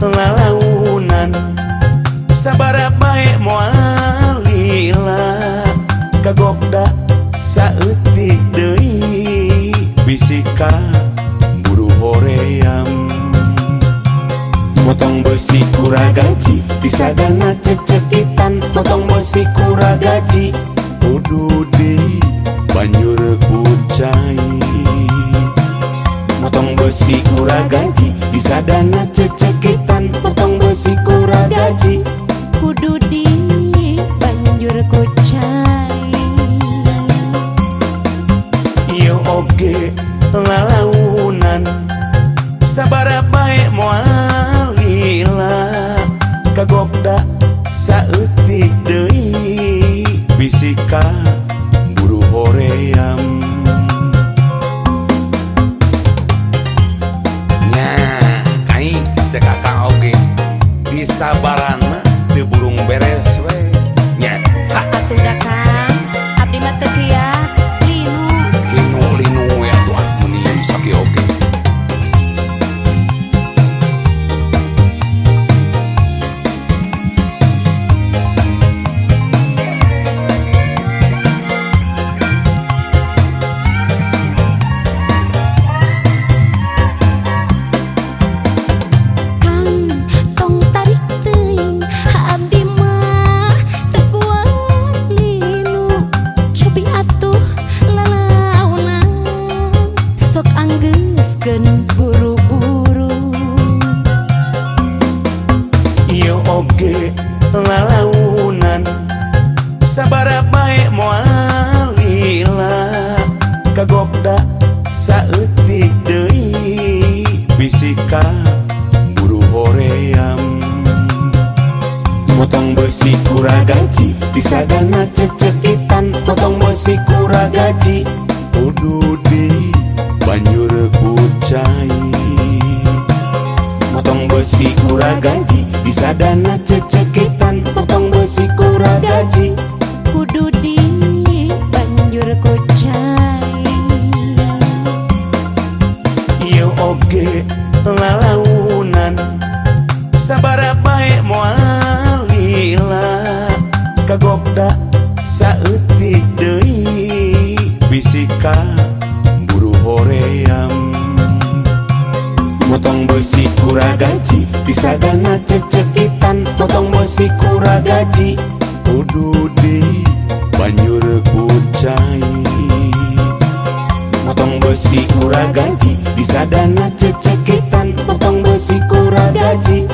lalaunan sabara baik mualila kagokda saeutik deui. Bisika buru hoream. Motong besi kura gaji disadana cecekitan. Motong besi kura gaji kudu di banjur kucai. Motong besi kura gaji disadana ngalaunan. Sabara baik mualila kagokda saeutik deui. Bisika buru hoream. Nya kai cekak oge lalaunan sabara baik mualila kagokda saeutik deui. Bisika buru hoream. Motong besi kura gaji disadana cecekitan. Motong besi kura gaji kudu di banjur kucai. Motong besi kura gaji disadana cecekitan motong besi kura gaji. Kudu di banjur kucai. Iyo oge lalaunan sabara baik mualila? Kagokda saeutik deui bisika buru hoream. Motong besi kura gaji disadana cecekitan motong besi kura gaji kudu di. Banjur kucai motong besi kura gaji disadana cecekitan. Motong besi kura gaji